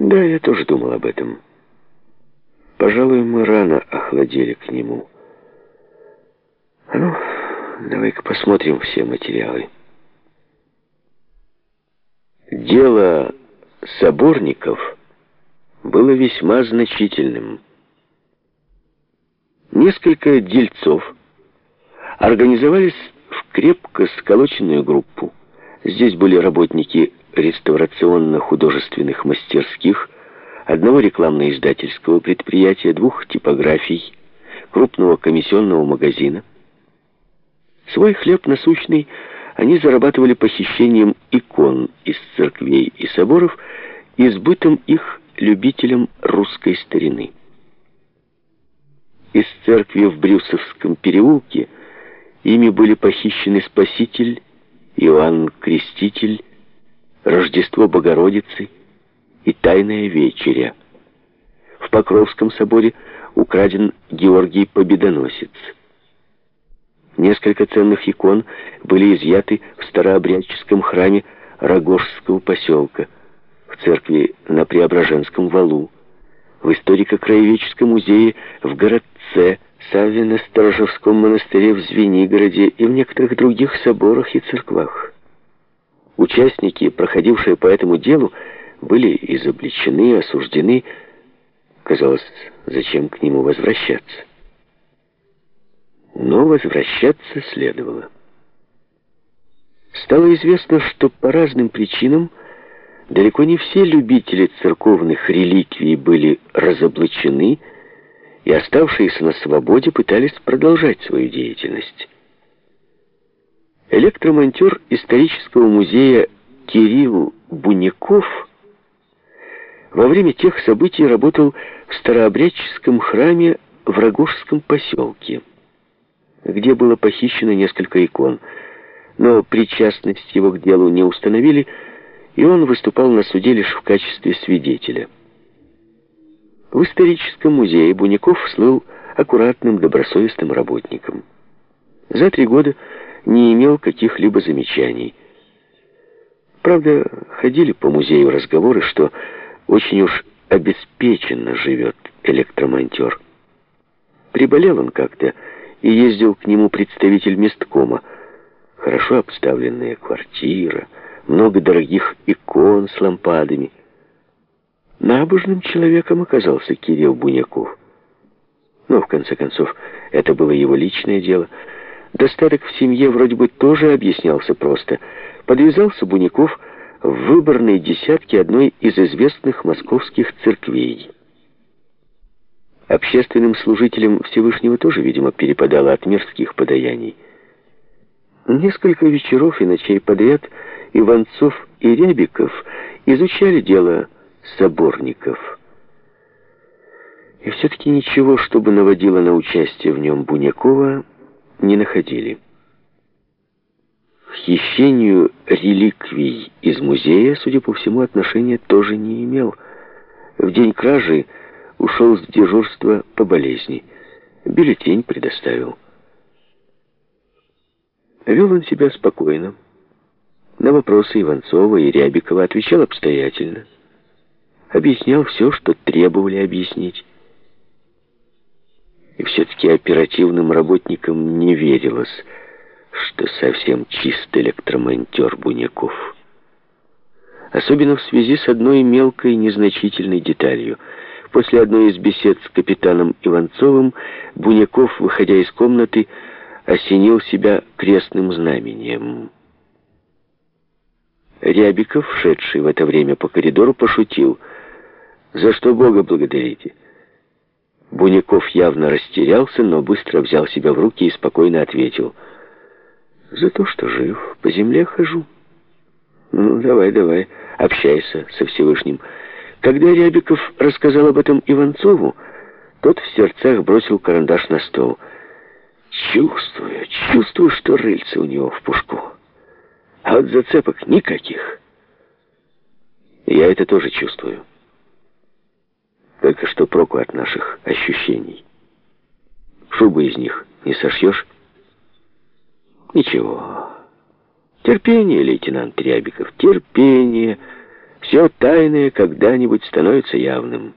Да, я тоже думал об этом. Пожалуй, мы рано охладели к нему. А ну, давай-ка посмотрим все материалы. Дело соборников было весьма значительным. Несколько дельцов организовались в крепко сколоченную группу. Здесь были работники реставрационно-художественных мастерских, одного рекламно-издательского предприятия, двух типографий, крупного комиссионного магазина. Свой хлеб насущный они зарабатывали похищением икон из церквей и соборов и сбытом их любителям русской старины. Из церкви в Брюсовском переулке ими были похищены Спаситель, Иоанн Креститель, Рождество Богородицы и Тайная Вечеря. В Покровском соборе украден Георгий Победоносец. Несколько ценных икон были изъяты в старообрядческом храме Рогожского поселка, в церкви на Преображенском валу, в историко-краеведческом музее в городце, Савино-Сторожевском монастыре в Звенигороде и в некоторых других соборах и церквах. Участники, проходившие по этому делу, были изобличены, осуждены. Казалось, зачем к нему возвращаться? Но возвращаться следовало. Стало известно, что по разным причинам далеко не все любители церковных реликвий были разоблачены, и оставшиеся на свободе пытались продолжать свою деятельность. Электромонтер исторического музея Кирилл Буняков во время тех событий работал в старообрядческом храме в Рогожском поселке, где было похищено несколько икон, но причастность его к делу не установили, и он выступал на суде лишь в качестве свидетеля. В историческом музее Буняков слыл аккуратным, добросовестным работником. За три года не имел каких-либо замечаний. Правда, ходили по музею разговоры, что очень уж обеспеченно живет электромонтер. Приболел он как-то, и ездил к нему представитель месткома. Хорошо обставленная квартира, много дорогих икон с лампадами. Набожным человеком оказался Кирилл Буняков. Но, в конце концов, это было его личное дело — Достаток в семье вроде бы тоже объяснялся просто. Подвязался Буняков в выборной десятке одной из известных московских церквей. Общественным служителям Всевышнего тоже, видимо, перепадало от мирских подаяний. Несколько вечеров и ночей подряд Иванцов и Рябиков изучали дело соборников. И все-таки ничего, чтобы наводило на участие в нем Бунякова, не находили. К хищению реликвий из музея, судя по всему, отношения тоже не имел. В день кражи ушел с дежурства по болезни. Бюллетень предоставил. Вел он себя спокойно. На вопросы Иванцова и Рябикова отвечал обстоятельно. Объяснял все, что требовали объяснить. И все-таки оперативным работникам не верилось, что совсем чист электромонтер Буняков. Особенно в связи с одной мелкой незначительной деталью. После одной из бесед с капитаном Иванцовым Буняков, выходя из комнаты, осенил себя крестным знамением. Рябиков, шедший в это время по коридору, пошутил. «За что Бога благодарите?» Буняков явно растерялся, но быстро взял себя в руки и спокойно ответил. «За то, что жив, по земле хожу». «Ну, давай, давай, общайся со Всевышним». Когда Рябиков рассказал об этом Иванцову, тот в сердцах бросил карандаш на стол. «Чувствую, чувствую, что рыльце у него в пушку. А вот зацепок никаких». «Я это тоже чувствую». Только что проку от наших ощущений. Шубы из них не сошьешь? Ничего. Терпение, лейтенант Рябиков, терпение. Все тайное когда-нибудь становится явным.